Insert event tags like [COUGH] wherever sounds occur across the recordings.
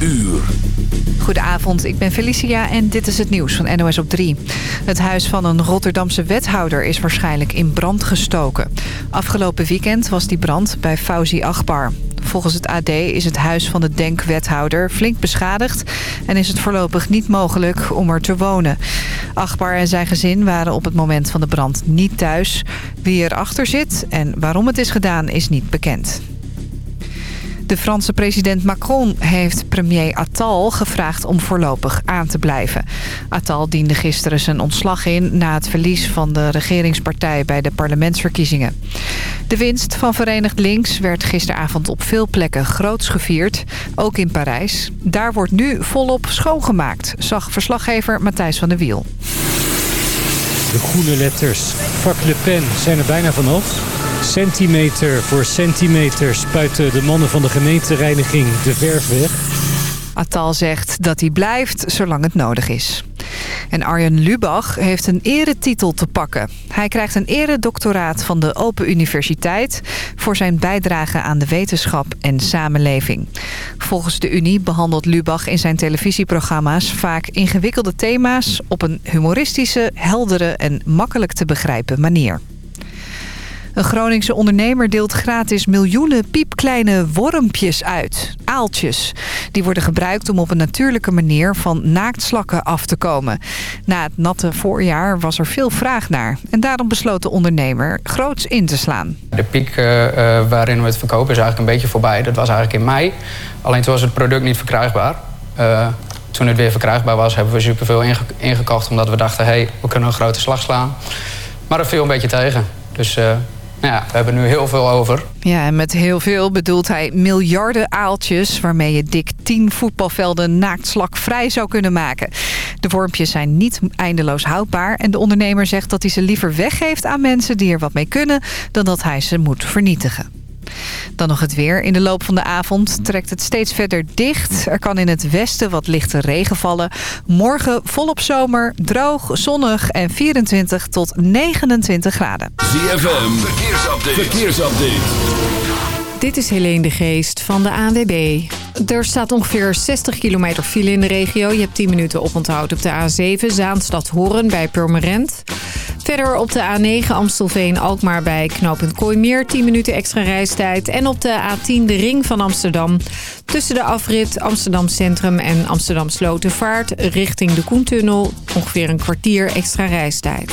uur. Goedenavond, ik ben Felicia en dit is het nieuws van NOS op 3. Het huis van een Rotterdamse wethouder is waarschijnlijk in brand gestoken. Afgelopen weekend was die brand bij Fauzi Akbar. Volgens het AD is het huis van de Denk-wethouder flink beschadigd... en is het voorlopig niet mogelijk om er te wonen. Akbar en zijn gezin waren op het moment van de brand niet thuis. Wie erachter zit en waarom het is gedaan is niet bekend. De Franse president Macron heeft premier Attal gevraagd om voorlopig aan te blijven. Attal diende gisteren zijn ontslag in na het verlies van de regeringspartij bij de parlementsverkiezingen. De winst van Verenigd Links werd gisteravond op veel plekken groots gevierd, ook in Parijs. Daar wordt nu volop schoongemaakt, zag verslaggever Matthijs van der Wiel. De groene letters Vak Le Pen zijn er bijna vanaf. Centimeter voor centimeter spuiten de mannen van de gemeentereiniging de verf weg. Attal zegt dat hij blijft zolang het nodig is. En Arjen Lubach heeft een eretitel te pakken. Hij krijgt een eredoctoraat van de Open Universiteit... voor zijn bijdrage aan de wetenschap en samenleving. Volgens de Unie behandelt Lubach in zijn televisieprogramma's... vaak ingewikkelde thema's op een humoristische, heldere en makkelijk te begrijpen manier. Een Groningse ondernemer deelt gratis miljoenen piepkleine wormpjes uit. Aaltjes. Die worden gebruikt om op een natuurlijke manier van naaktslakken af te komen. Na het natte voorjaar was er veel vraag naar. En daarom besloot de ondernemer groots in te slaan. De piek uh, waarin we het verkopen is eigenlijk een beetje voorbij. Dat was eigenlijk in mei. Alleen toen was het product niet verkrijgbaar. Uh, toen het weer verkrijgbaar was, hebben we superveel inge ingekocht... omdat we dachten, hé, hey, we kunnen een grote slag slaan. Maar dat viel een beetje tegen. Dus... ja, we hebben nu heel veel over. Ja, en met heel veel bedoelt hij miljarden aaltjes... waarmee je dik 10 voetbalvelden naaktslakvrij zou kunnen maken. De wormpjes zijn niet eindeloos houdbaar... en de ondernemer zegt dat hij ze liever weggeeft aan mensen die er wat mee kunnen... dan dat hij ze moet vernietigen. Dan nog het weer. In de loop van de avond trekt het steeds verder dicht. Er kan in het westen wat lichte regen vallen. Morgen volop zomer, droog, zonnig en 24 tot 29 graden. ZFM, verkeersupdate. verkeersupdate. Dit is Helene de Geest van de ANWB. Er staat ongeveer 60 kilometer file in de regio. Je hebt 10 minuten oponthoud op de A7 Zaanstad-Horen bij Purmerend. Verder op de A9 Amstelveen-Alkmaar bij knooppunt Kooimeer 10 minuten extra reistijd. En op de A10 de ring van Amsterdam. Tussen de afrit Amsterdam Centrum en Amsterdam Slotenvaart richting de Koentunnel. Ongeveer een kwartier extra reistijd.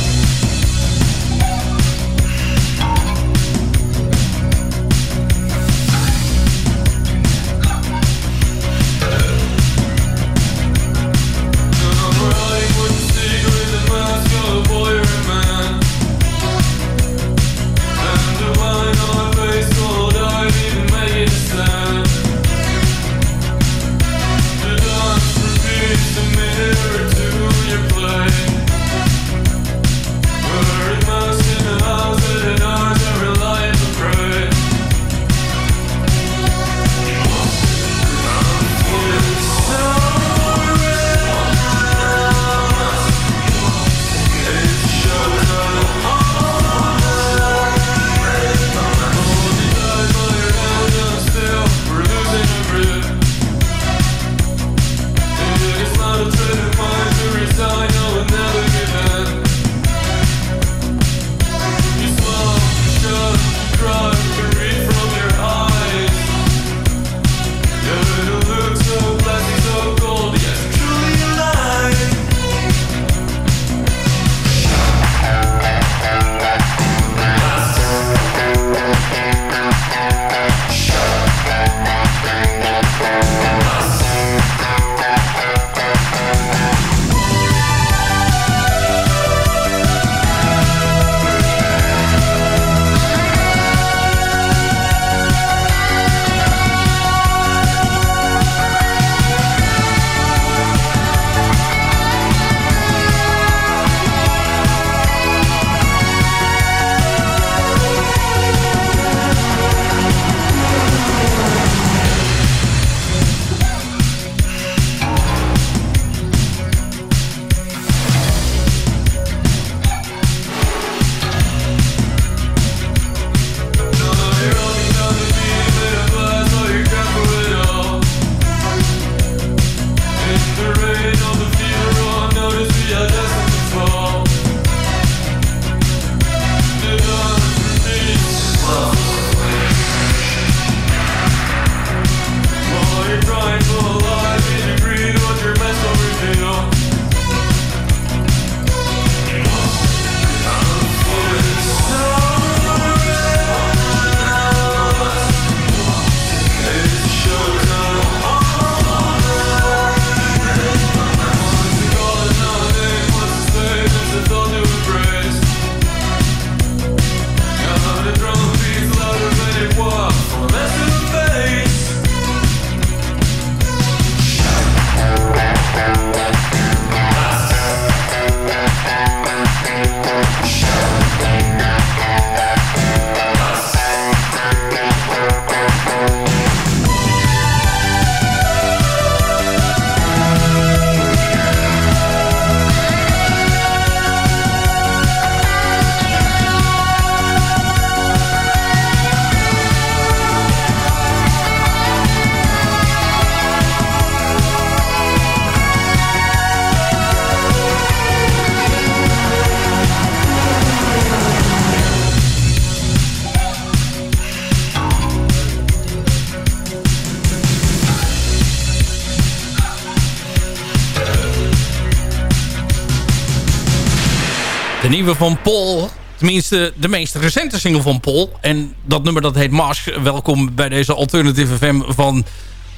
Van Paul. Tenminste, de meest recente single van Paul. En dat nummer dat heet Mask. Welkom bij deze Alternative FM van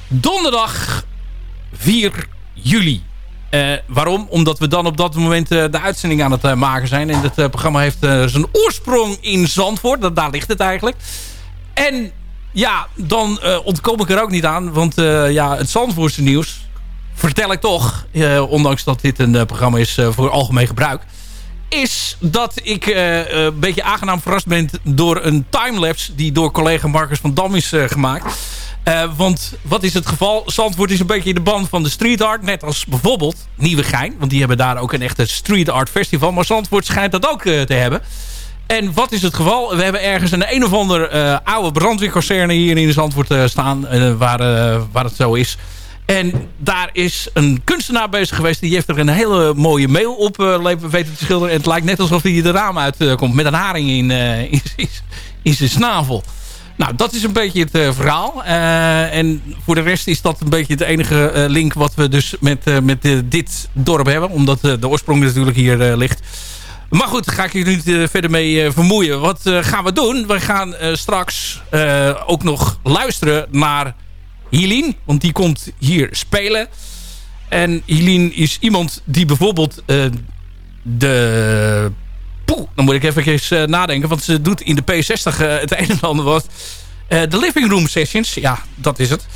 donderdag 4 juli. Uh, waarom? Omdat we dan op dat moment uh, de uitzending aan het uh, maken zijn. En het programma heeft zijn oorsprong in Zandvoort. Dat, daar ligt het eigenlijk. En ja, dan ontkom ik er ook niet aan. Want ja, het Zandvoortse nieuws vertel ik toch. ondanks dat dit een programma is voor algemeen gebruik. Is dat ik een beetje aangenaam verrast ben door een timelapse... die door collega Marcus van Dam is gemaakt... Uh, want wat is het geval? Zandvoort is een beetje in de band van de street art. Net als bijvoorbeeld Nieuwegein. Want die hebben daar ook een echte street art festival. Maar Zandvoort schijnt dat ook te hebben. En wat is het geval? We hebben ergens een een of ander oude brandweerkazerne hier in Zandvoort staan. waar, waar het zo is. En daar is een kunstenaar bezig geweest. Die heeft er een hele mooie mail op weten te schilderen. En het lijkt net alsof hij de raam uitkomt. met een haring in, in, in zijn snavel. Nou, dat is een beetje het verhaal. En voor de rest is dat een beetje het enige link wat we dus met, met dit dorp hebben. Omdat de oorsprong natuurlijk hier ligt. Maar goed, ga ik je niet verder mee vermoeien. Wat gaan we doen? We gaan straks ook nog luisteren naar Helene. Want die komt hier spelen. En Helene is iemand die bijvoorbeeld de Poeh, dan moet ik even uh, nadenken. Want ze doet in de P60 uh, eh, het een en ander wat. De Living Room Sessions, ja, dat is het.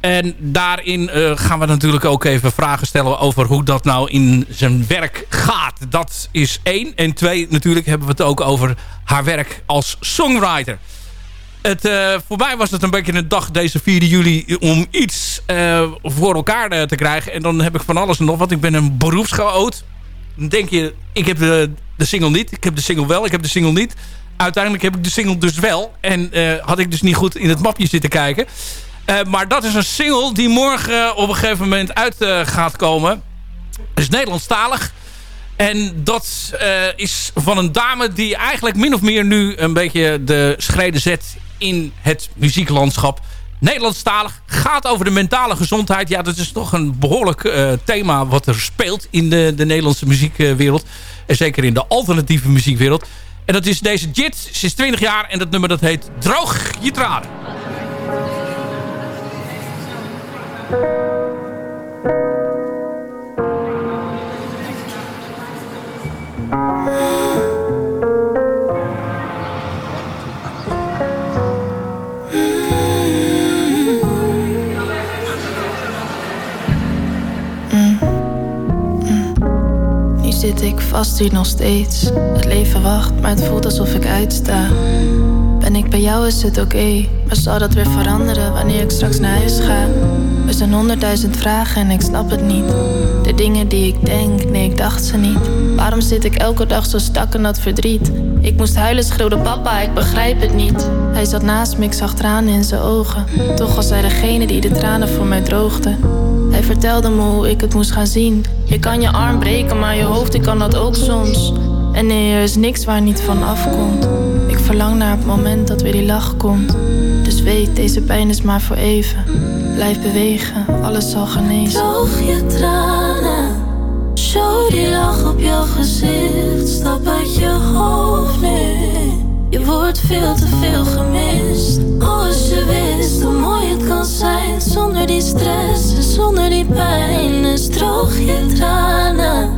En daarin gaan we natuurlijk ook even vragen stellen over hoe dat nou in zijn werk gaat. Dat is één. En twee, natuurlijk hebben we het ook over haar werk als songwriter. Het, uh, voor mij was het een beetje een dag deze 4 juli om iets uh, voor elkaar te krijgen. En dan heb ik van alles en nog wat. Ik ben een beroepsgeoot. Dan denk je, ik heb de, de single niet. Ik heb de single wel, ik heb de single niet. Uiteindelijk heb ik de single dus wel. En had ik dus niet goed in het mapje zitten kijken. Maar dat is een single die morgen op een gegeven moment uit gaat komen. Het is Nederlandstalig. En dat is van een dame die eigenlijk min of meer nu een beetje de schreden zet in het muzieklandschap. Nederlandstalig gaat over de mentale gezondheid. Ja, dat is toch een behoorlijk uh, thema wat er speelt in de, de Nederlandse muziekwereld. En zeker in de alternatieve muziekwereld. En dat is deze Jit. Ze is 20 jaar en dat nummer dat heet Droog je tranen. Ik vast hier nog steeds. Het leven wacht, maar het voelt alsof ik uitsta. Ben ik bij jou is het oké, maar zal dat weer veranderen wanneer ik straks naar huis ga? Er zijn honderdduizend vragen en ik snap het niet. De dingen die ik denk, nee, ik dacht ze niet. Waarom zit ik elke dag zo stak in dat verdriet? Ik moest huilen, schreeuwde papa, ik begrijp het niet. Hij zat naast me, ik zag tranen in zijn ogen. Toch was hij degene die de tranen voor mij droogde. Vertelde me hoe ik het moest gaan zien. Je kan je arm breken, maar je hoofd, ik kan dat ook soms. En nee, er is niks waar niet van afkomt. Ik verlang naar het moment dat weer die lach komt. Dus weet, deze pijn is maar voor even. Blijf bewegen, alles zal genezen. Droog je tranen. Show die lach op jouw gezicht. Stap uit je hoofd nu. Je wordt veel te veel gemist. Als je wist hoe mooi het kan zijn. Zonder die stress en zonder die pijn. Dus droog je tranen.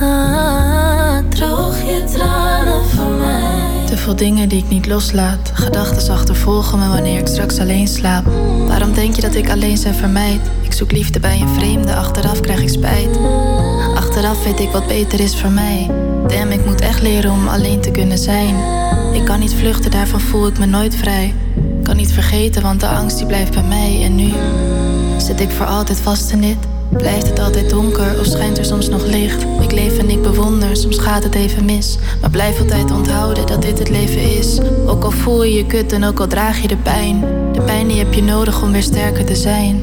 Ah, droog je tranen voor mij. Te veel dingen die ik niet loslaat. Gedachten achtervolgen me wanneer ik straks alleen slaap. Waarom denk je dat ik alleen zijn vermijd? Ik zoek liefde bij een vreemde, achteraf krijg ik spijt. Achteraf weet ik wat beter is voor mij. Damn, ik moet echt leren om alleen te kunnen zijn. Ik kan niet vluchten, daarvan voel ik me nooit vrij. Kan niet vergeten, want de angst die blijft bij mij. En nu zit ik voor altijd vast in dit. Blijft het altijd donker of schijnt er soms nog licht? Ik leef en ik bewonder, soms gaat het even mis. Maar blijf altijd onthouden dat dit het leven is. Ook al voel je je kut en ook al draag je de pijn. De pijn die heb je nodig om weer sterker te zijn.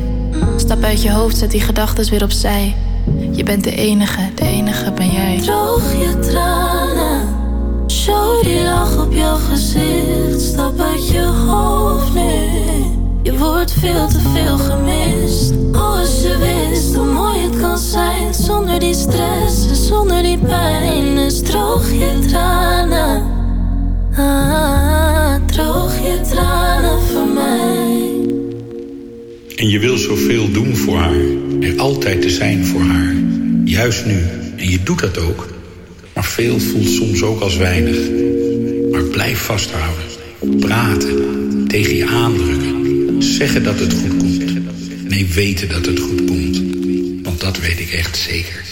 Stap uit je hoofd, zet die gedachten weer opzij. Je bent de enige, de enige ben jij. Droog je tranen, show die lach op jouw gezicht. Stap uit je hoofd nu. Je wordt veel te veel gemist. Oh, als je wist hoe mooi het kan zijn. Zonder die stress en zonder die pijn. Dus droog je tranen. Ah, droog je tranen voor mij. En je wil zoveel doen voor haar. Er altijd te zijn voor haar. Juist nu. En je doet dat ook. Maar veel voelt soms ook als weinig. Maar blijf vasthouden. Praten. Tegen je aandrukken. Zeggen dat het goed komt. Nee, weten dat het goed komt. Want dat weet ik echt zeker.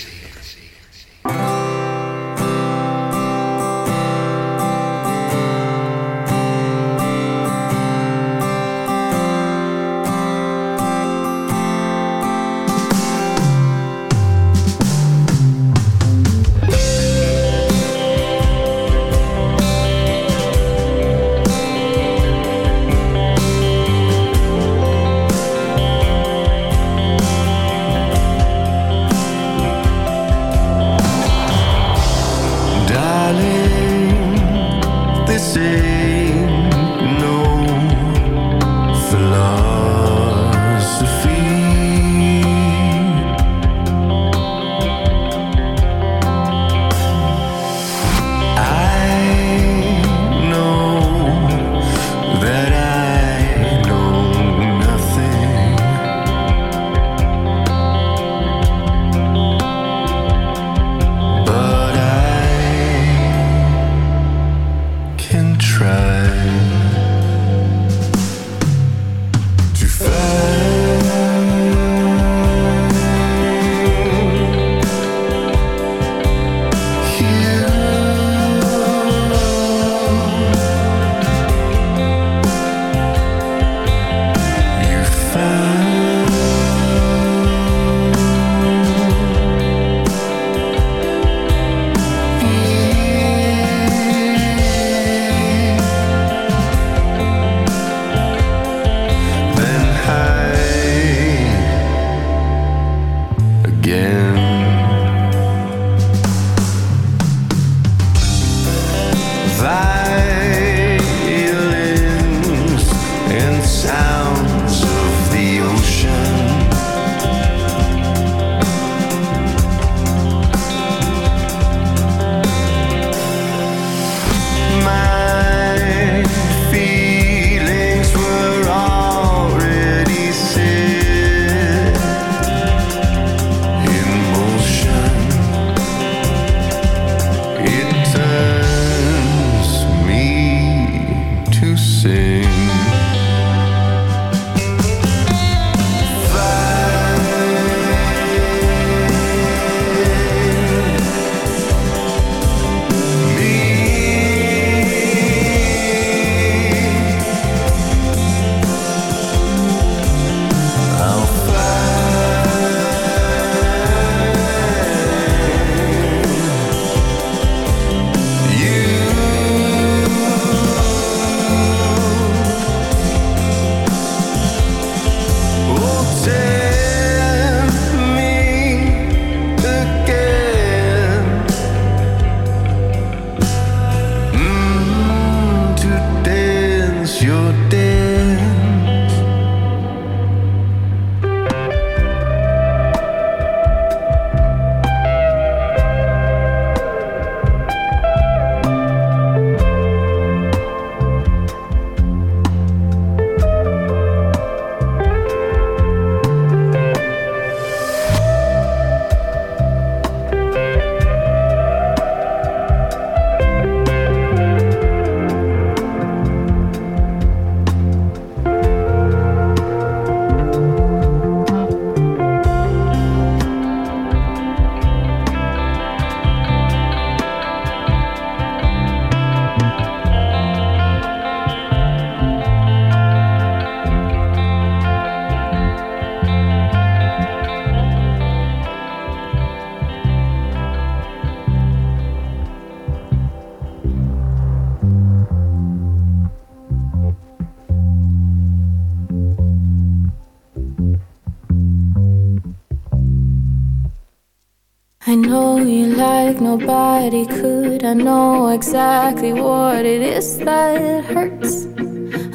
Could. I know exactly what it is that hurts.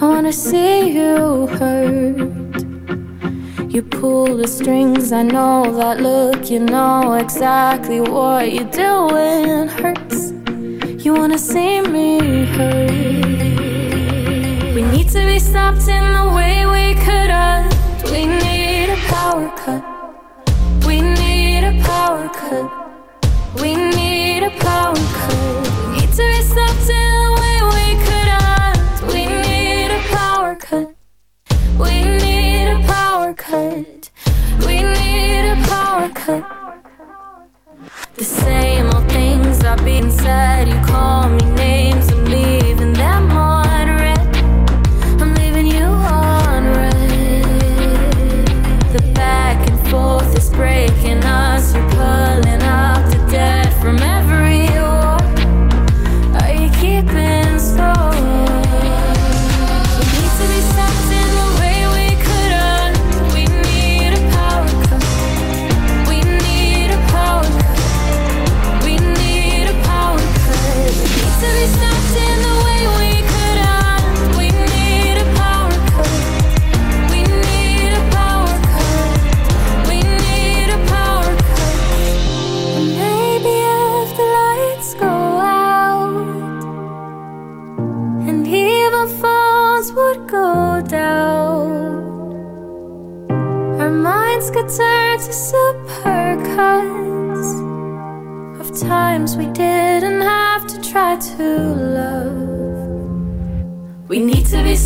I wanna see you hurt. You pull the strings, I know that look. You know exactly what you're doing hurts. You wanna see me hurt. We need to be stopped in the way we could have We need a power cut. We need a power cut. We need a power cut.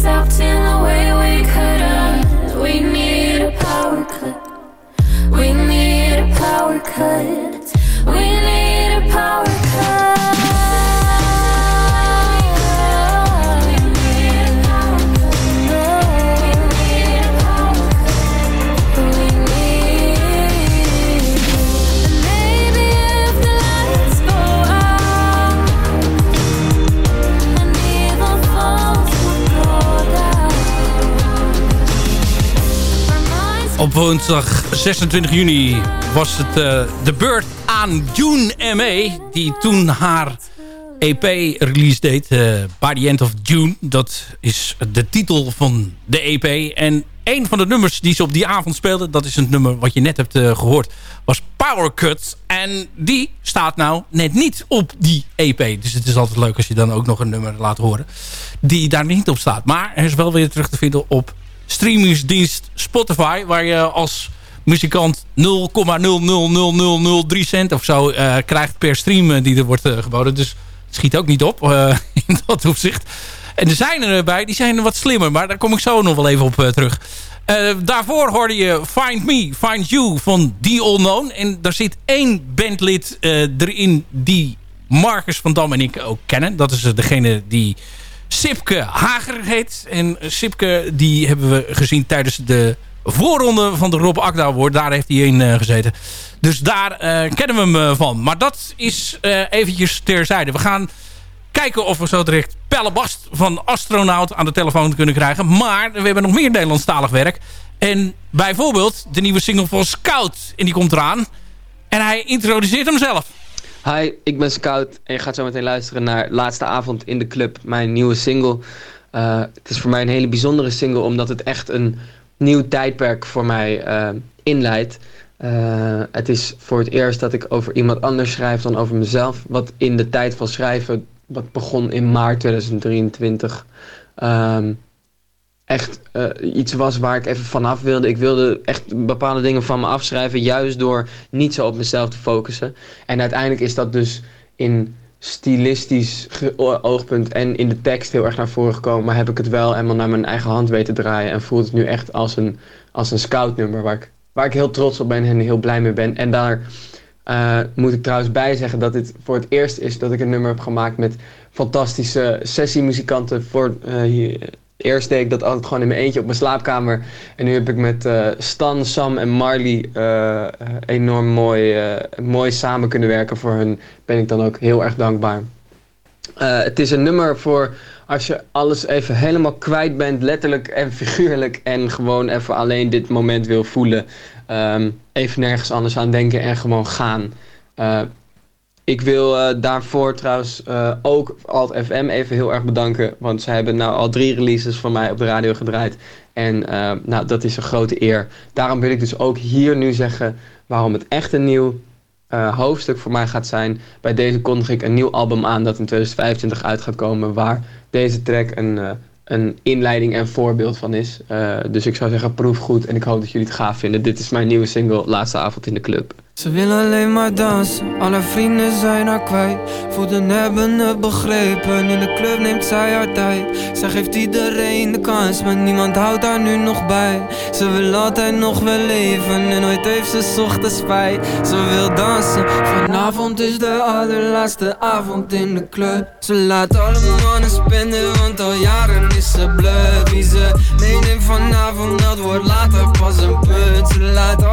Stopped in the Op woensdag 26 juni was het eh, de beurt aan June M.A. Die toen haar EP-release deed. eh, By the End of June. Dat is de titel van de EP. En een van de nummers die ze op die avond speelde... dat is het nummer wat je net hebt eh, gehoord... was Power Cut. En die staat nou net niet op die EP. Dus het is altijd leuk als je dan ook nog een nummer laat horen... die daar niet op staat. Maar hij is wel weer terug te vinden op streamingsdienst Spotify... waar je als muzikant 0,00003 cent of zo eh, krijgt per stream eh, die er wordt eh, geboden. Dus het schiet ook niet op [LAUGHS] in dat opzicht. En er zijn erbij, die zijn wat slimmer. Maar daar kom ik zo nog wel even op terug. Daarvoor hoorde je Find Me, Find You van The Unknown. En daar zit één bandlid erin die Marcus van Dam en ik ook kennen. Dat is degene die Sipke Hager heet. En Sipke die hebben we gezien tijdens de voorronde van de Rob Akda Award. Daar heeft hij in eh, gezeten. Dus daar eh, kennen we hem eh, van. Maar dat is eh, eventjes terzijde. We gaan kijken of we zo direct Pelle Bast van Astronaut aan de telefoon kunnen krijgen. Maar we hebben nog meer Nederlandstalig werk. En bijvoorbeeld de nieuwe single van Scout. En die komt eraan. En hij introduceert hem zelf. Hi, ik ben Scout en je gaat zo meteen luisteren naar Laatste Avond in de Club, mijn nieuwe single. Eh, het is voor mij een hele bijzondere single omdat het echt een nieuw tijdperk voor mij eh, inleidt. Eh, het is voor het eerst dat ik over iemand anders schrijf dan over mezelf. Wat in de tijd van schrijven, wat begon in maart 2023, ehm, echt eh, iets was waar ik even vanaf wilde. Ik wilde echt bepaalde dingen van me afschrijven, juist door niet zo op mezelf te focussen. En uiteindelijk is dat dus in stilistisch oogpunt en in de tekst heel erg naar voren gekomen. Maar heb ik het wel helemaal naar mijn eigen hand weten draaien. En voelt het nu echt als een, als een scoutnummer waar ik, waar ik heel trots op ben en heel blij mee ben. En daar eh, moet ik trouwens bij zeggen dat dit voor het eerst is dat ik een nummer heb gemaakt met fantastische sessiemuzikanten. Voor, eh, hier- eerst deed ik dat altijd gewoon in mijn eentje op mijn slaapkamer. En nu heb ik met eh, Stan, Sam en Marley eh, enorm mooi, eh, mooi samen kunnen werken. Voor hun ben ik dan ook heel erg dankbaar. Het is een nummer voor als je alles even helemaal kwijt bent, letterlijk en figuurlijk. En gewoon even alleen dit moment wil voelen. Ehm, even nergens anders aan denken en gewoon gaan. Ik wil eh, daarvoor trouwens eh, ook Alt FM even heel erg bedanken. Want zij hebben nou al drie releases van mij op de radio gedraaid. En eh, nou, dat is een grote eer. Daarom wil ik dus ook hier nu zeggen waarom het echt een nieuw hoofdstuk voor mij gaat zijn. Bij deze kondig ik een nieuw album aan dat in 2025 uit gaat komen. Waar deze track een, een inleiding en voorbeeld van is. Dus ik zou zeggen, proef goed en ik hoop dat jullie het gaaf vinden. Dit is mijn nieuwe single, Laatste Avond in de Club. Ze willen alleen maar dansen, alle vrienden zijn haar kwijt. Voelden hebben het begrepen, in de club neemt zij haar tijd. Zij geeft iedereen de kans, maar niemand houdt haar nu nog bij. Ze wil altijd nog wel leven en nooit heeft ze ochtends spijt. Ze wil dansen, vanavond is de allerlaatste avond in de club. Ze laat alle mannen spenden, want al jaren is ze blut Wie ze meeneemt vanavond, dat wordt later pas een punt Ze laat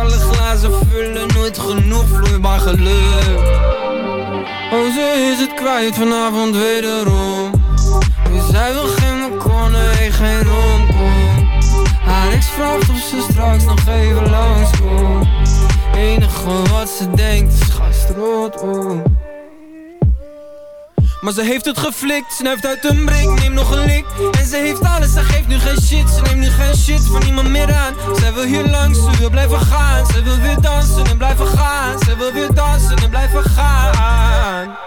kwijt vanavond wederom. Dus zij wil geen McConaughey, geen romcom Haar vraagt of ze straks nog even langskomt. Enige wat ze denkt is gastrot, oh maar ze heeft het geflikt, snuift uit een brik, neem nog een lik. En ze heeft alles, ze geeft nu geen shit Ze neemt nu geen shit van niemand meer aan. Zij wil hier langs, ze wil blijven gaan. Ze wil weer dansen en blijven gaan. Ze wil weer dansen en blijven gaan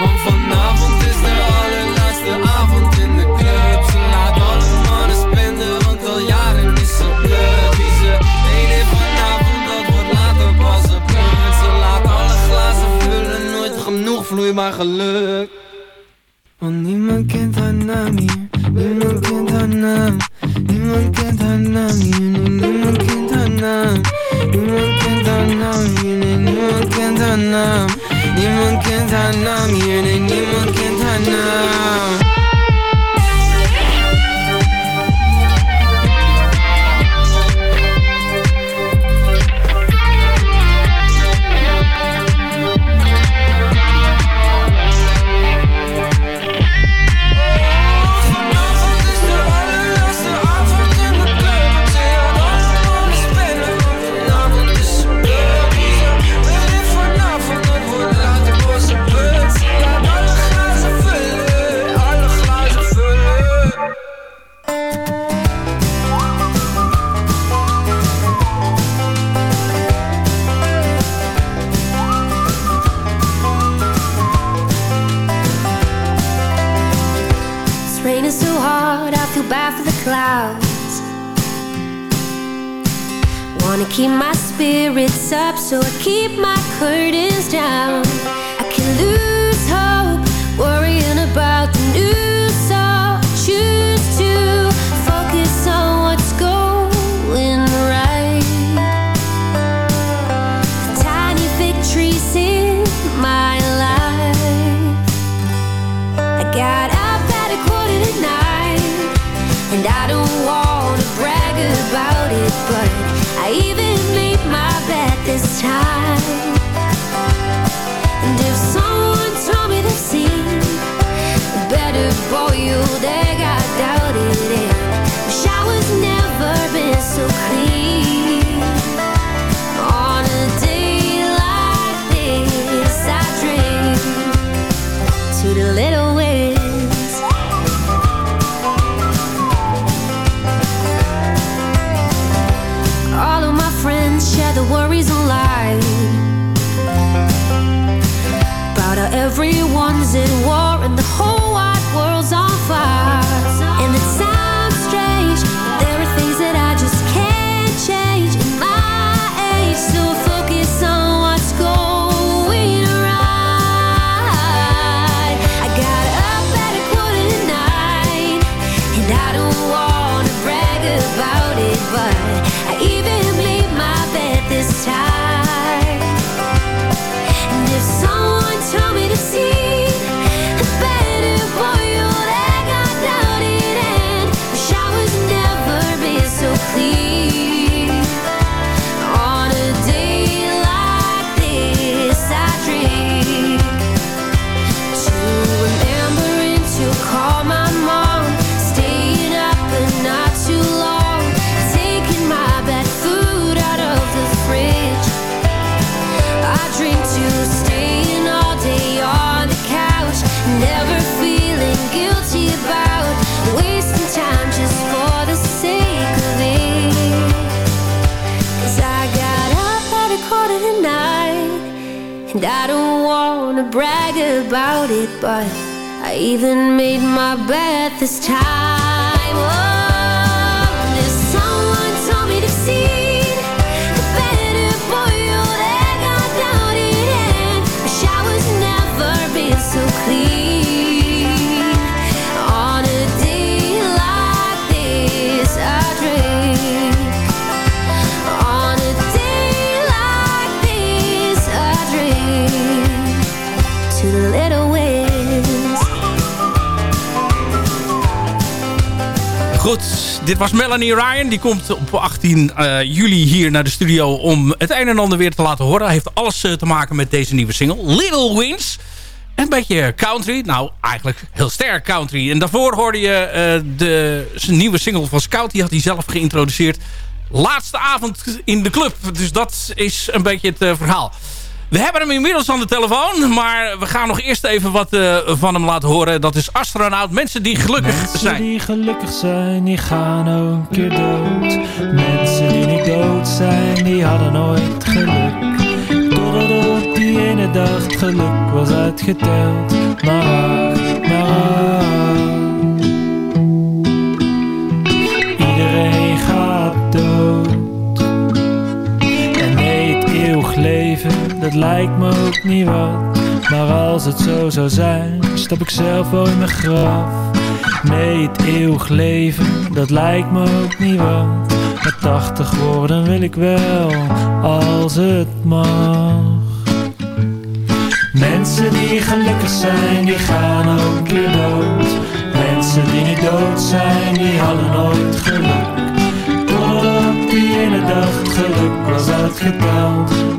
Want vanavond is de allerlaatste avond in de club. Ze laat alle mannen spenden, want al jaren is ze blut Wie ze vanavond, dat wordt later pas een punt. Ze laat alle glazen vullen, nooit genoeg vloeibaar geluk. Want niemand kent haar naam Niemand kent haar naam. Niemand kent haar naam niemand kent haar naam. Niemand kent haar naam hier. Niemand kent haar naam Niemand kent haar naam hier Nee, niemand kent haar naam It's raining so hard, I feel bad for the clouds. Wanna keep my spirits up, so I keep my curtains down. I can lose hope, worrying about the news, the whole was Melanie Ryan. Die komt op 18 uh, juli hier naar de studio om het een en ander weer te laten horen. Heeft alles uh, te maken met deze nieuwe single. Little Wins. Een beetje country. Nou, eigenlijk heel sterk country. En daarvoor hoorde je uh, de nieuwe single van Scout. Die had hij zelf geïntroduceerd. Laatste avond in de club. Dus dat is een beetje het verhaal. We hebben hem inmiddels aan de telefoon. Maar we gaan nog eerst even wat uh, van hem laten horen. Dat is astronaut. Mensen die gelukkig Mensen zijn. Mensen die gelukkig zijn, die gaan ook een keer dood. Mensen die niet dood zijn, die hadden nooit geluk. Totdat op die ene dag geluk was uitgeteld. Maar maar niet wat. Maar als het zo zou zijn, stap ik zelf wel in mijn graf. Nee, het eeuwig leven, dat lijkt me ook niet wat. Maar tachtig worden wil ik wel, als het mag. Mensen die gelukkig zijn, die gaan ook keer dood. Mensen die niet dood zijn, die hadden nooit geluk. Totdat die ene dag geluk was uitgeteld.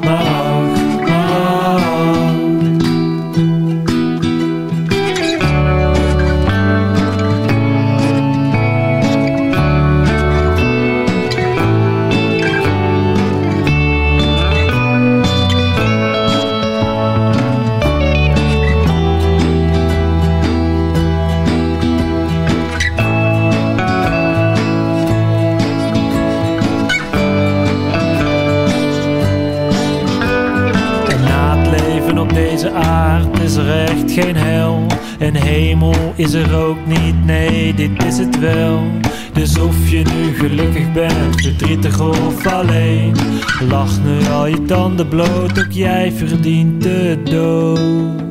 Is er echt geen hel. En hemel is er ook niet, nee, dit is het wel. Dus of je nu gelukkig bent, verdrietig of alleen. Lach nu al je tanden bloot, ook jij verdient de dood.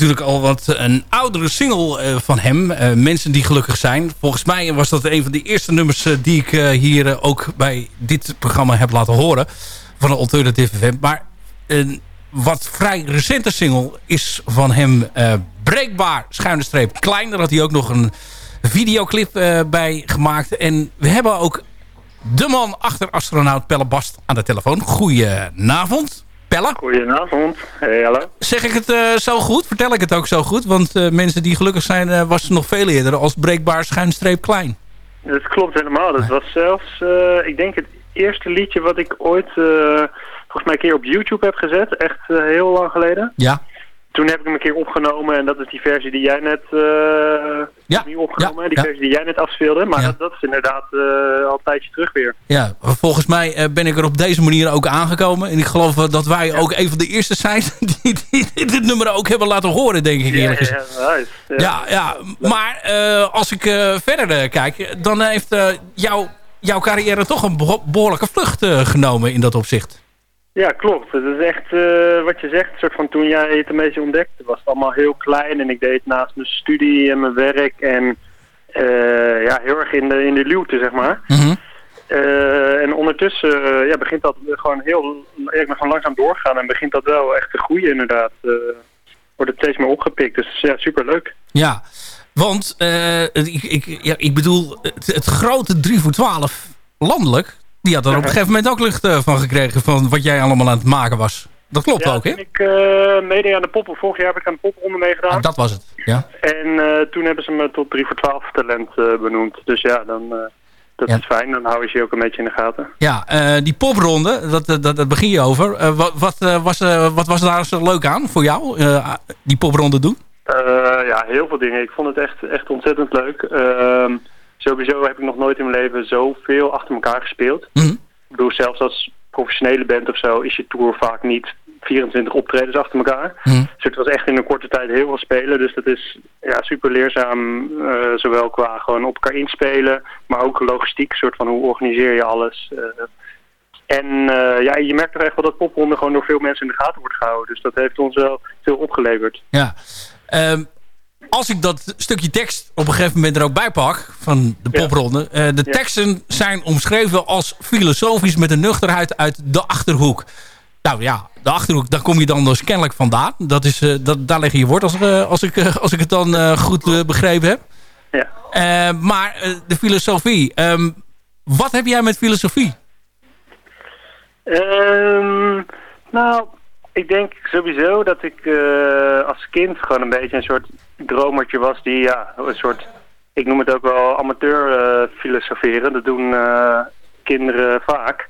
Natuurlijk al wat een oudere single uh, van hem. Uh, Mensen die gelukkig zijn. Volgens mij was dat een van de eerste nummers die ik hier ook bij dit programma heb laten horen. Van een Alternative FM. Maar een wat vrij recente single is van hem Breekbaar, schuine streep, klein. Daar had hij ook nog een videoclip bij gemaakt. En we hebben ook de man achter astronaut Pelle Bast aan de telefoon. Goedenavond. Pelle. Goedenavond. Hey, hallo. Zeg ik het uh, zo goed? Vertel ik het ook zo goed? Want uh, mensen die gelukkig zijn, uh, was nog veel eerder als breekbaar schuinstreep klein. Dat klopt helemaal. Dat was zelfs, ik denk het eerste liedje wat ik ooit, volgens mij een keer op YouTube heb gezet. Echt heel lang geleden. Ja. Toen heb ik hem een keer opgenomen en dat is die versie die jij net uh, ja, opnieuw opgenomen. Ja, die ja. versie die jij net afspeelde. Maar Ja. dat, dat is inderdaad uh, al een tijdje terug weer. Ja, volgens mij eh, ben ik er op deze manier ook aangekomen. En ik geloof eh, dat wij ook een van de eerste zijn [LAUGHS] die, die dit nummer ook hebben laten horen, denk ik eerlijk gezegd. ja, nice. Ja, ja, maar eh, als ik eh, verder eh, kijk, dan heeft eh, jouw, jouw carrière toch een beho- behoorlijke vlucht eh, genomen in dat opzicht. Ja, klopt. Het is echt eh, wat je zegt, soort van toen jij het een beetje ontdekte, was het allemaal heel klein en ik deed het naast mijn studie en mijn werk en eh, ja, heel erg in de, in de luwte, zeg maar. Mhm. Eh, en ondertussen ja, begint dat gewoon heel, ik ben gewoon langzaam doorgaan en begint dat wel echt te groeien inderdaad. Wordt het steeds meer opgepikt, dus ja, superleuk. Ja, want ik, ik, ja, ik bedoel, het, het grote 3 voor 12 landelijk, die had er op een gegeven moment ook lucht eh, van gekregen van wat jij allemaal aan het maken was. Dat klopt ja, ook, hè? ik eh meedeed aan de poppen, vorig jaar heb ik aan de popronde meegedaan. Ah, dat was het, ja. En eh, toen hebben ze me tot 3 voor 12 talent benoemd. Dus ja, dan, dat Ja. is fijn. Dan hou je je ook een beetje in de gaten. Ja, die popronde, dat, dat, dat begin je over. Wat, wat, was, wat was daar zo leuk aan voor jou, die popronde doen? Ja, heel veel dingen. Ik vond het echt, echt ontzettend leuk. Sowieso heb ik nog nooit in mijn leven zoveel achter elkaar gespeeld. Mhm. Ik bedoel, zelfs als professionele band of zo is je tour vaak niet 24 optredens achter elkaar. Hm. Dus het was echt in een korte tijd heel veel spelen. Dus dat is ja, super leerzaam, eh, zowel qua gewoon op elkaar inspelen, maar ook logistiek, soort van hoe organiseer je alles. eh. en eh, ja, je merkt toch echt wel dat popronde gewoon door veel mensen in de gaten wordt gehouden. Dus dat heeft ons wel veel opgeleverd. Ja. Ehm, als ik dat stukje tekst op een gegeven moment er ook bij pak... van de popronde... eh, de teksten zijn omschreven als filosofisch... met een nuchterheid uit de Achterhoek. Nou ja, de Achterhoek, daar kom je dan dus kennelijk vandaan. Dat is, eh, dat, daar liggen je wortels, eh, als, ik, eh, als ik het dan goed begrepen heb. Ja. Maar de filosofie... ehm, wat heb jij met filosofie? Ehm, nou, ik denk sowieso dat ik eh, als kind gewoon een beetje een soort dromertje was die, ja, een soort, ik noem het ook wel amateur eh, filosoferen. Dat doen eh, kinderen vaak.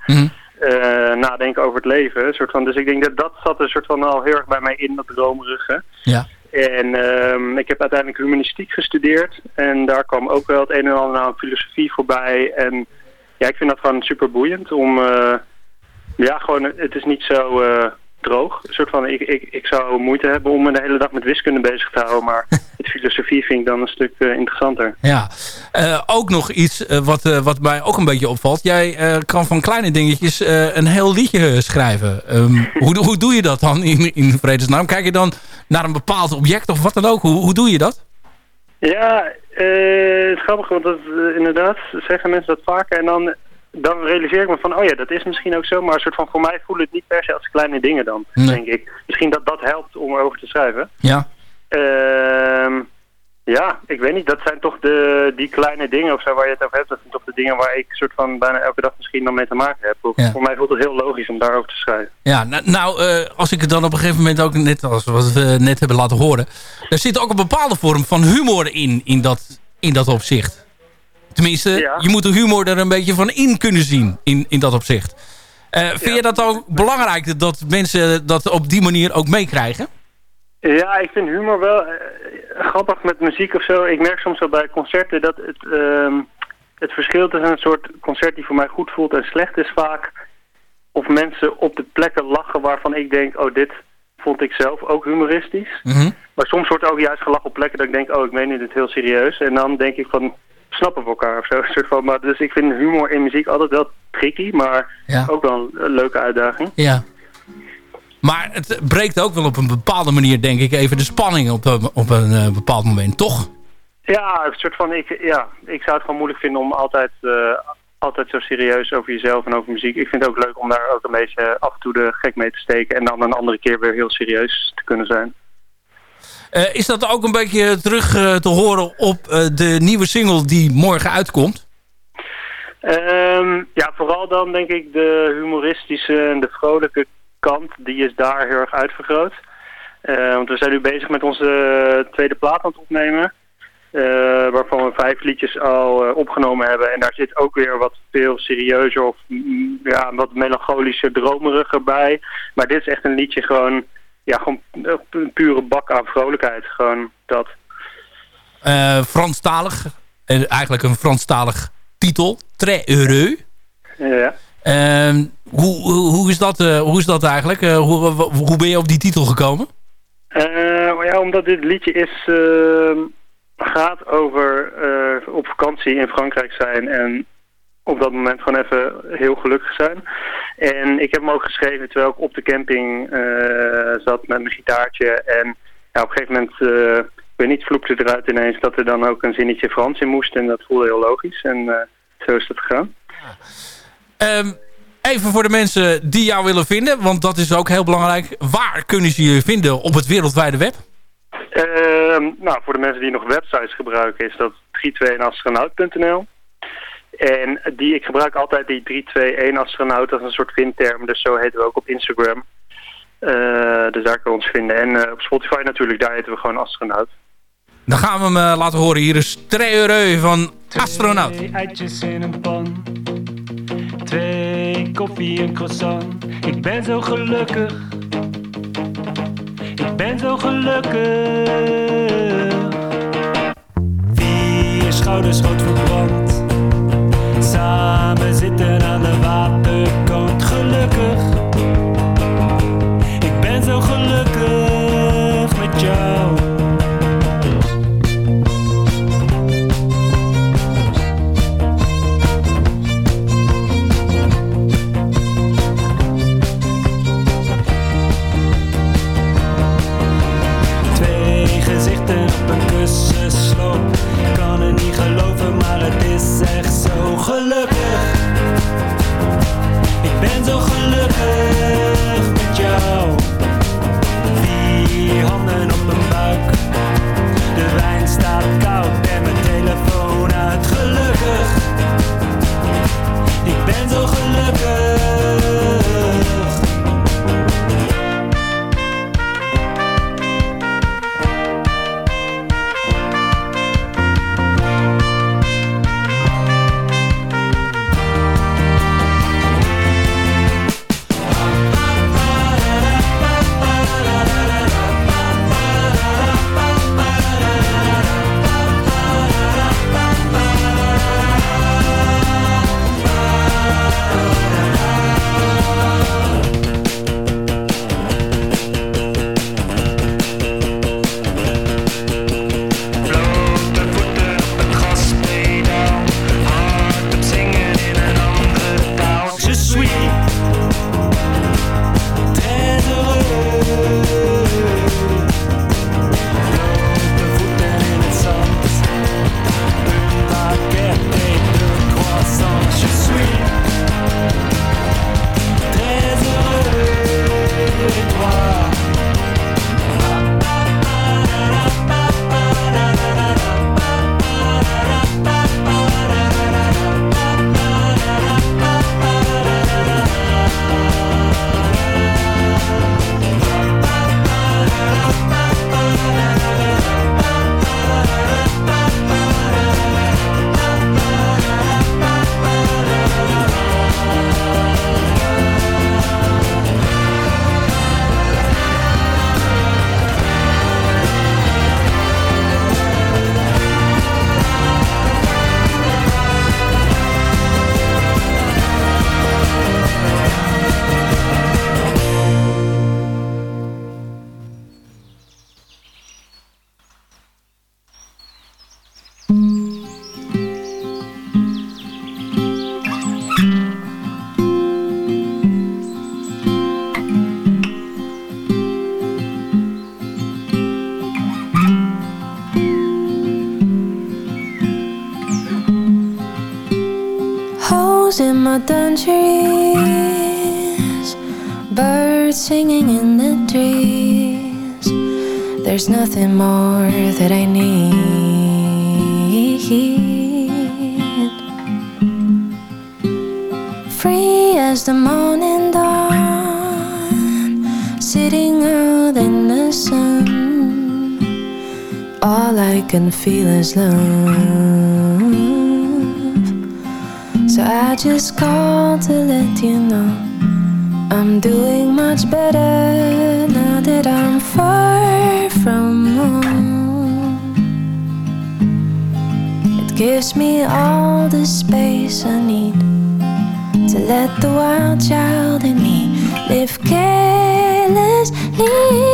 Eh, nadenken over het leven. Een soort van, dus ik denk dat dat zat een soort van al heel erg bij mij in, dat dromerige. Ja. En ehm, ik heb uiteindelijk humanistiek gestudeerd. En daar kwam ook wel het een en ander aan filosofie voorbij. En ja, ik vind dat gewoon super boeiend om... ja, gewoon, het is niet zo droog. Een soort van, ik, ik, ik zou moeite hebben om me de hele dag met wiskunde bezig te houden. Maar [LAUGHS] met filosofie vind ik dan een stuk eh, interessanter. Ja, Eh, ook nog iets eh, wat, wat mij ook een beetje opvalt. Jij kan van kleine dingetjes een heel liedje schrijven. Ehm, [LAUGHS] hoe, hoe doe je dat dan in, in vredesnaam? Kijk je dan naar een bepaald object of wat dan ook? Hoe, hoe doe je dat? Ja, het is grappig, want dat, inderdaad zeggen mensen dat vaker. En dan, dan realiseer ik me van, oh ja, dat is misschien ook zo. Maar een soort van, voor mij voelen het niet per se als kleine dingen dan, Nee. denk ik. Misschien dat dat helpt om erover te schrijven. Ja. Ehm, ja, ik weet niet. Dat zijn toch de, die kleine dingen of zo waar je het over hebt. Dat zijn toch de dingen waar ik soort van bijna elke dag misschien dan mee te maken heb. Voor, Ja. voor mij voelt het heel logisch om daarover te schrijven. Ja, nou, nou als ik het dan op een gegeven moment ook net als wat we net hebben laten horen. Er zit ook een bepaalde vorm van humor in, in dat, in dat opzicht. Tenminste, je moet de humor er een beetje van in kunnen zien in, in dat opzicht. Eh, vind je dat ook belangrijk dat mensen dat op die manier ook meekrijgen? Ja, ik vind humor wel eh, grappig met muziek of zo. Ik merk soms wel bij concerten dat het, ehm, het verschil tussen een soort concert die voor mij goed voelt en slecht is vaak of mensen op de plekken lachen waarvan ik denk, oh dit vond ik zelf ook humoristisch. Maar soms wordt ook juist gelachen op plekken dat ik denk, oh ik meen dit heel serieus. En dan denk ik van, snappen we elkaar of zo. [LAUGHS] Een soort van, maar dus ik vind humor in muziek altijd wel tricky, maar Ja. ook wel een leuke uitdaging. Ja. Maar het breekt ook wel op een bepaalde manier, denk ik, even de spanning op, een- op een eh, bepaald moment, toch? Ja, een soort van, ik, ja, ik zou het gewoon moeilijk vinden om altijd, eh, altijd zo serieus over jezelf en over muziek. Ik vind het ook leuk om daar ook een beetje af en toe de gek mee te steken en dan een andere keer weer heel serieus te kunnen zijn. Eh, is dat ook een beetje terug eh, te horen op eh, de nieuwe single die morgen uitkomt? Ehm, ja, vooral dan denk ik de humoristische en de vrolijke kant, die is daar heel erg uitvergroot. Want we zijn nu bezig met onze tweede plaat aan het opnemen. waarvan we vijf liedjes al opgenomen hebben. En daar zit ook weer wat veel serieuzer of mm, ja, wat melancholischer, dromeriger bij. Maar dit is echt een liedje gewoon, ja, gewoon een pure bak aan vrolijkheid. Gewoon dat. Eh Franstalig. Eh, eigenlijk een Franstalig titel. Très heureux. Ja. Ehm, hoe, hoe, hoe, is dat, eh, hoe is dat eigenlijk? Eh, hoe, hoe- ben je op die titel gekomen? Eh, ja, omdat dit liedje is, eh, gaat over eh, op vakantie in Frankrijk zijn en op dat moment gewoon even heel gelukkig zijn. En ik heb hem ook geschreven terwijl ik op de camping eh, zat met mijn gitaartje. En ja, op een gegeven moment, eh, ik weet niet, vloekte eruit ineens dat er dan ook een zinnetje Frans in moest. En dat voelde heel logisch. En eh, zo is het gegaan. Ehm, even voor de mensen die jou willen vinden, want dat is ook heel belangrijk. Waar kunnen ze je vinden op het wereldwijde web? Ehm, nou, voor de mensen die nog websites gebruiken is dat 321astronaut.nl. En die, ik gebruik altijd die 321astronaut als een soort vindterm, dus zo heten we ook op Instagram. Eh, dus daar kun je ons vinden. En eh, op Spotify natuurlijk, daar heten we gewoon astronaut. Dan gaan we hem eh, laten horen. Hier is Très heureux van Astronaut. Twee eitjes in een pan. Twee koffie en croissant. Ik ben zo gelukkig. Ik ben zo gelukkig. Vier schouders rood verbrand. Samen zitten aan de waterkant. Gelukkig. Trees, birds singing in the trees. There's nothing more that I need. Free as the morning dawn, sitting out in the sun. All I can feel is love. just called to let you know I'm doing much better now that I'm far from home. It gives me all the space I need to let the wild child in me live carelessly.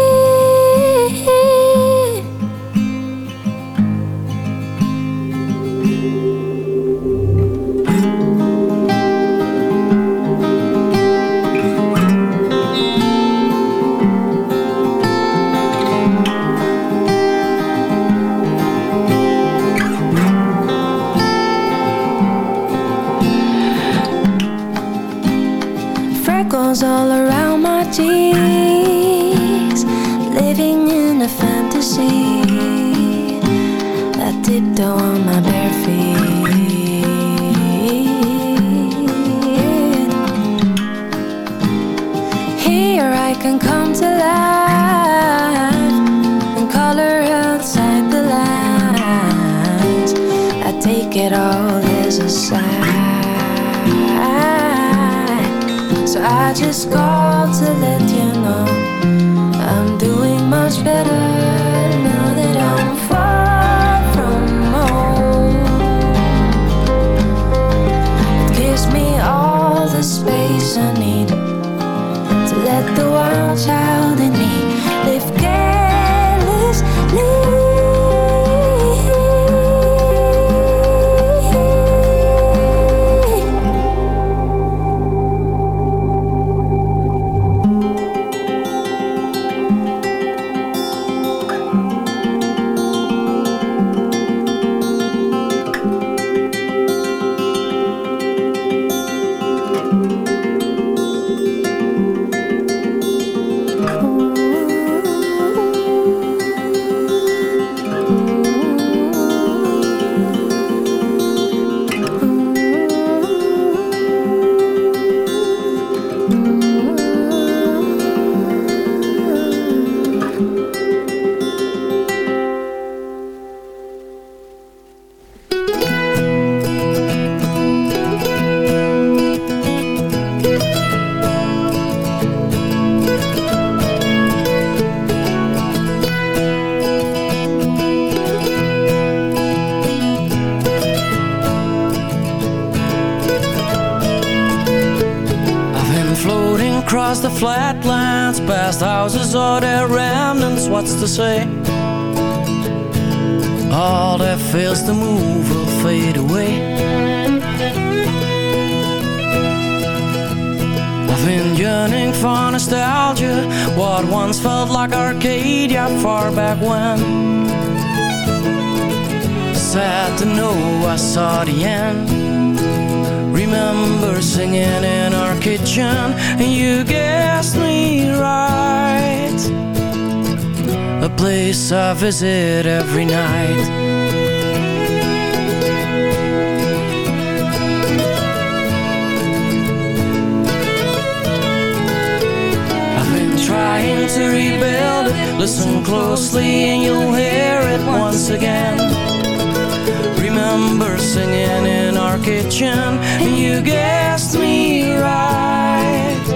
To say? All that fails to move will fade away. I've been yearning for nostalgia, what once felt like Arcadia far back when. Sad to know I saw the end. Remember singing in our kitchen, and you guessed place I visit every night. I've been trying to rebuild it. Listen closely, and you'll hear it once again remember singing in our kitchen and you guessed me right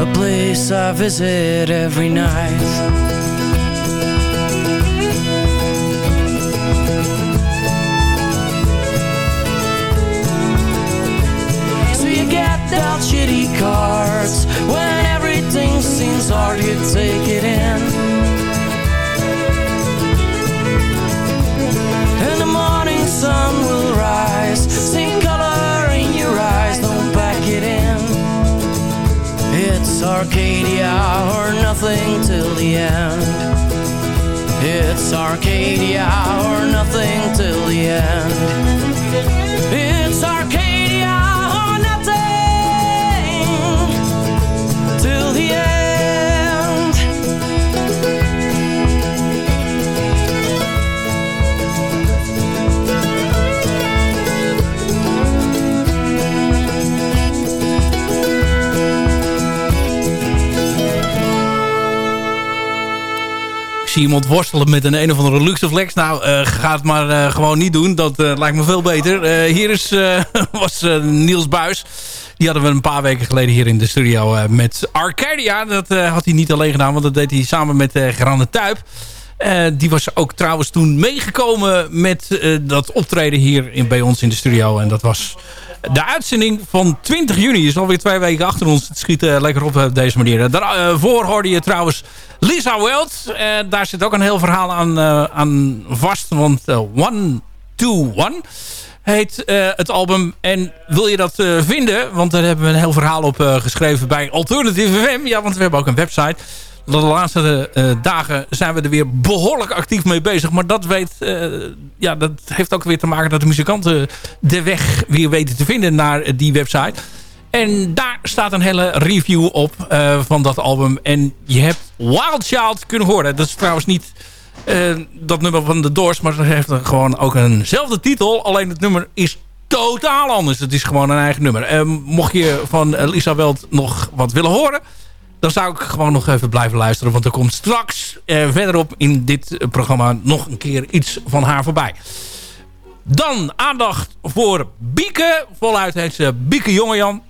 a place I visit every night cards when everything seems hard you take it in and the morning sun will rise. See color in your eyes, don't back it in. It's Arcadia or nothing till the end. It's Arcadia or nothing till the end. Zie iemand worstelen met een een of andere luxe flex. Nou, uh, ga het maar uh, gewoon niet doen. Dat uh, lijkt me veel beter. hier is, [LAUGHS] was Niels Buis. Die hadden we een paar weken geleden hier in de studio met Arcadia. Dat had hij niet alleen gedaan, want dat deed hij samen met uh, Grande Tuip. die was ook trouwens toen meegekomen met dat optreden hier in, bij ons in de studio. En dat was de uitzending van 20 juni. is alweer twee weken achter ons. Het schiet lekker op deze manier. Daarvoor hoorde je trouwens Lisa Weld. daar zit ook een heel verhaal aan, aan vast. Want One to One heet het album. En wil je dat vinden, want daar hebben we een heel verhaal op geschreven bij Alternative FM. Ja, want we hebben ook een website. De laatste dagen zijn we er weer behoorlijk actief mee bezig. Maar dat, weet, ja, dat heeft ook weer te maken dat de muzikanten de weg weer weten te vinden naar die website. En daar staat een hele review op van dat album. En je hebt Wild Child kunnen horen. Dat is trouwens niet... Dat nummer van de Doors. Maar het heeft gewoon ook eenzelfde titel. Alleen het nummer is totaal anders. Het is gewoon een eigen nummer. Mocht je van Lisa nog wat willen horen... dan zou ik gewoon nog even blijven luisteren. Want er komt straks uh, verderop in dit programma... nog een keer iets van haar voorbij. Dan aandacht voor Bieke. Voluit heet ze Bieke Jongejan.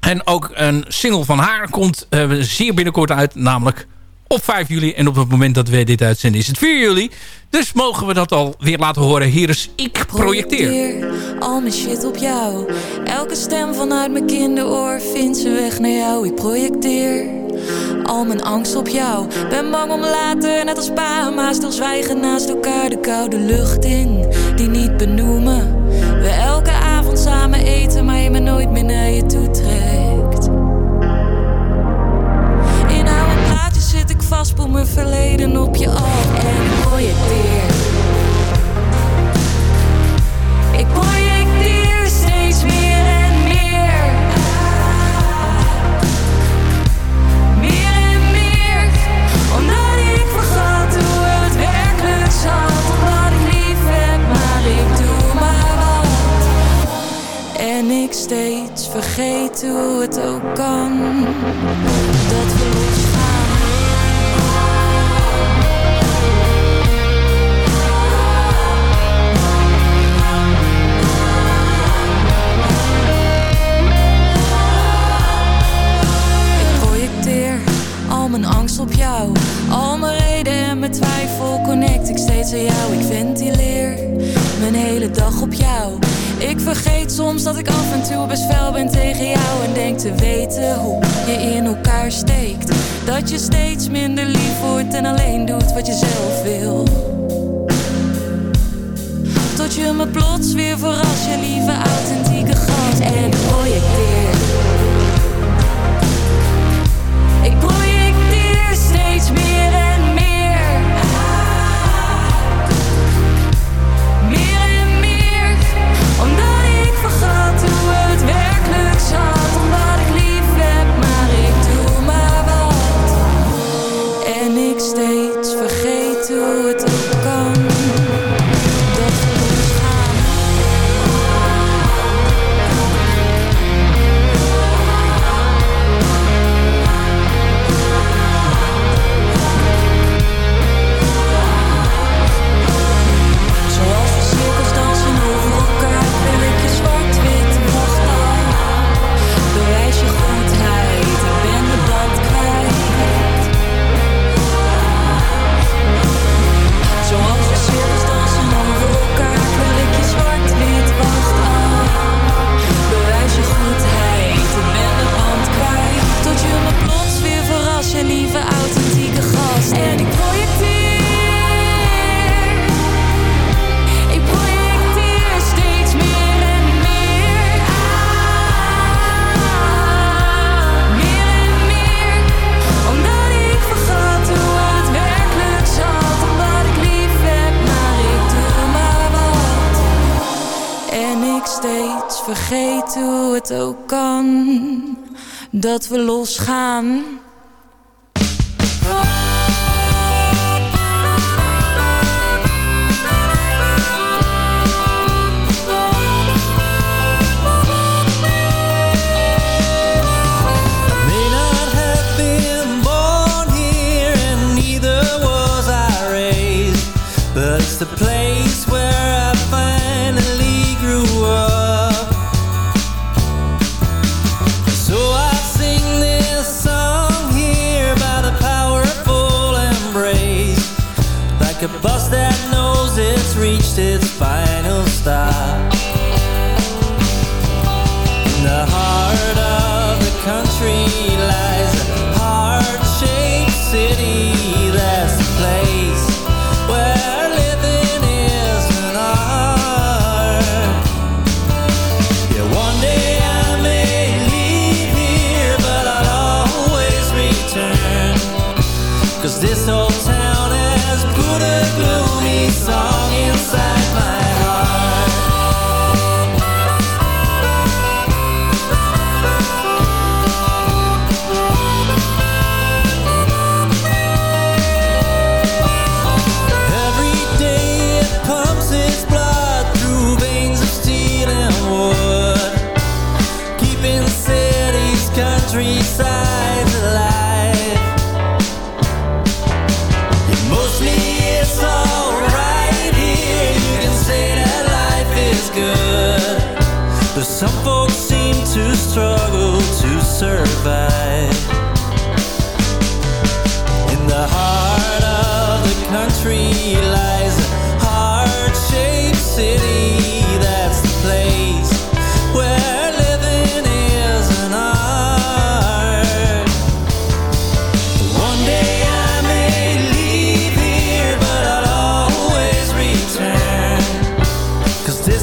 En ook een single van haar komt zeer binnenkort uit. Namelijk op 5 juli. En op het moment dat we dit uitzenden is het 4 juli. Dus mogen we dat alweer laten horen. Hier is Ik Projecteer. al mijn shit op jou. Elke stem vanuit mijn kinderoor vindt zijn weg naar jou. Ik projecteer al mijn angst op jou. Ben bang om later, net als pa maar stilzwijgen naast elkaar. De koude lucht in, die niet benoemen. We elke avond samen eten, maar je me nooit meer naar je toe trekt. Zit ik vast, spoel mijn verleden op je af en projecteer. Ik projecteer steeds meer en meer. Meer en meer, omdat ik vergat hoe het werkelijk zat. Wat ik lief heb, maar ik doe maar wat. En ik steeds vergeet hoe het ook kan. op jou. Al mijn reden en mijn twijfel connect ik steeds aan jou. Ik ventileer mijn hele dag op jou. Ik vergeet soms dat ik af en toe best fel ben tegen jou. En denk te weten hoe je in elkaar steekt. Dat je steeds minder lief wordt en alleen doet wat je zelf wil. Tot je me plots weer verrast, je lieve authentieke gast. En projecteer. steeds meer. vergeet hoe het ook kan dat we losgaan.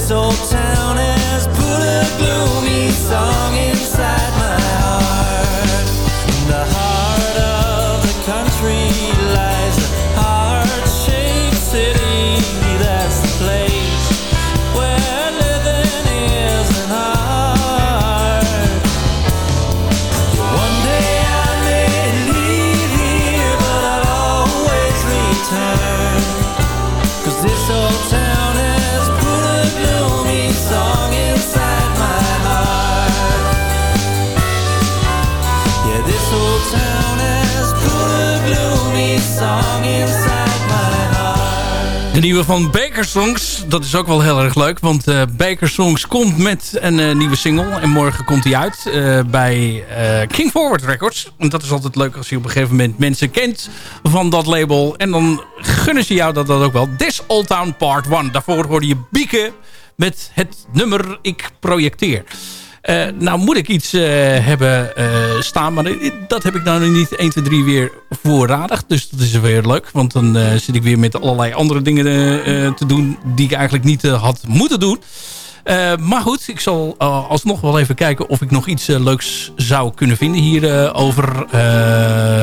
this old town has put a gloomy song in van Baker Songs. Dat is ook wel heel erg leuk. Want uh, Baker Songs komt met een uh, nieuwe single. En morgen komt hij uit uh, bij King Forward Records. En dat is altijd leuk als je op een gegeven moment mensen kent van dat label. En dan gunnen ze jou dat, dat ook wel. This Old Town Part 1. Daarvoor hoorde je Bieken met het nummer Ik Projecteer. Uh, nou moet ik iets uh, hebben uh, staan, maar dat heb ik nou niet 1, 2, 3 weer voorradig. Dus dat is weer leuk, want dan zit ik weer met allerlei andere dingen te doen die ik eigenlijk niet had moeten doen. maar goed, ik zal alsnog wel even kijken of ik nog iets leuks zou kunnen vinden hierover.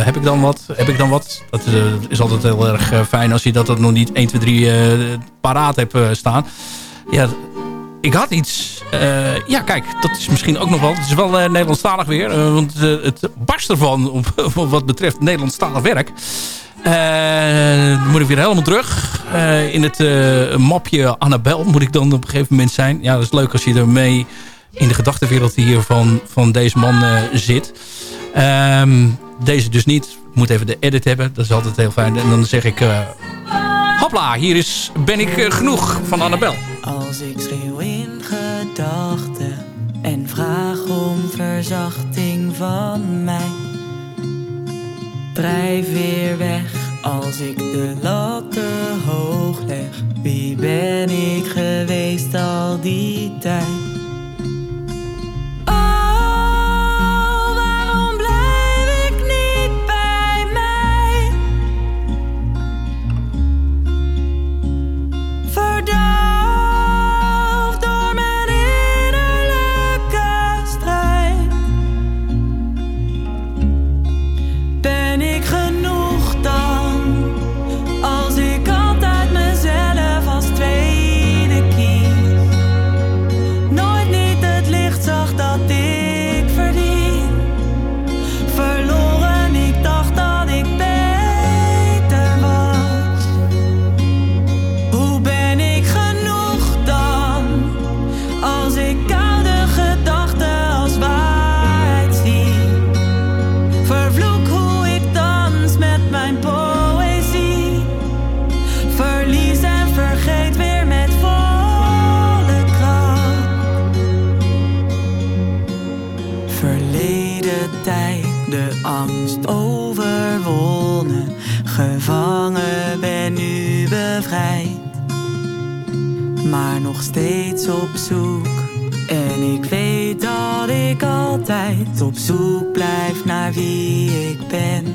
heb ik dan wat? Heb ik dan wat? Dat is altijd heel erg fijn als je dat nog niet 1, 2, 3 paraat hebt staan. Ja, ik had iets... Uh, ja, kijk, dat is misschien ook nog wel... Het is wel uh, Nederlandstalig weer. Uh, want het barst ervan [LAUGHS] op, wat betreft Nederlandstalig werk. moet ik weer helemaal terug. in het mapje Annabel moet ik dan op een gegeven moment zijn. Ja, dat is leuk als je ermee in de gedachtenwereld hier van, van deze man zit. Um, deze dus niet. Ik moet even de edit hebben. Dat is altijd heel fijn. En dan zeg ik... Hopla, hier is Ben ik genoeg van Annabel. Als ik schreeuw van mij. Drijf weer weg als ik de lat te hoog leg. Wie ben ik geweest al die tijd? op zoek blijf naar wie ik ben.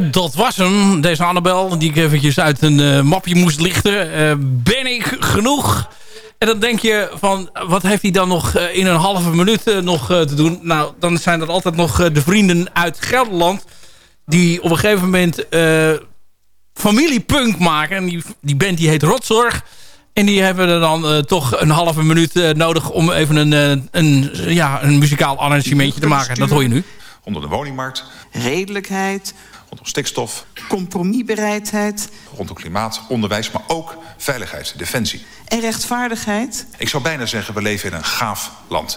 Dat was hem, deze Annabel, die ik eventjes uit een eh, mapje moest lichten. Eh, ben ik genoeg? En dan denk je van, wat heeft hij dan nog eh, in een halve minuut nog te doen? Nou, dan zijn er altijd nog de vrienden uit Gelderland... die op een gegeven moment familiepunk maken. En die, die band die heet Rotzorg. En die hebben er dan toch een halve minuut nodig... om even een, een, ja, een muzikaal arrangementje te maken. Dat hoor je nu. Onder de woningmarkt. Redelijkheid. Rondom stikstof. Compromisbereidheid. Rondom klimaat, onderwijs, maar ook veiligheid, defensie. En rechtvaardigheid. Ik zou bijna zeggen, we leven in een gaaf land.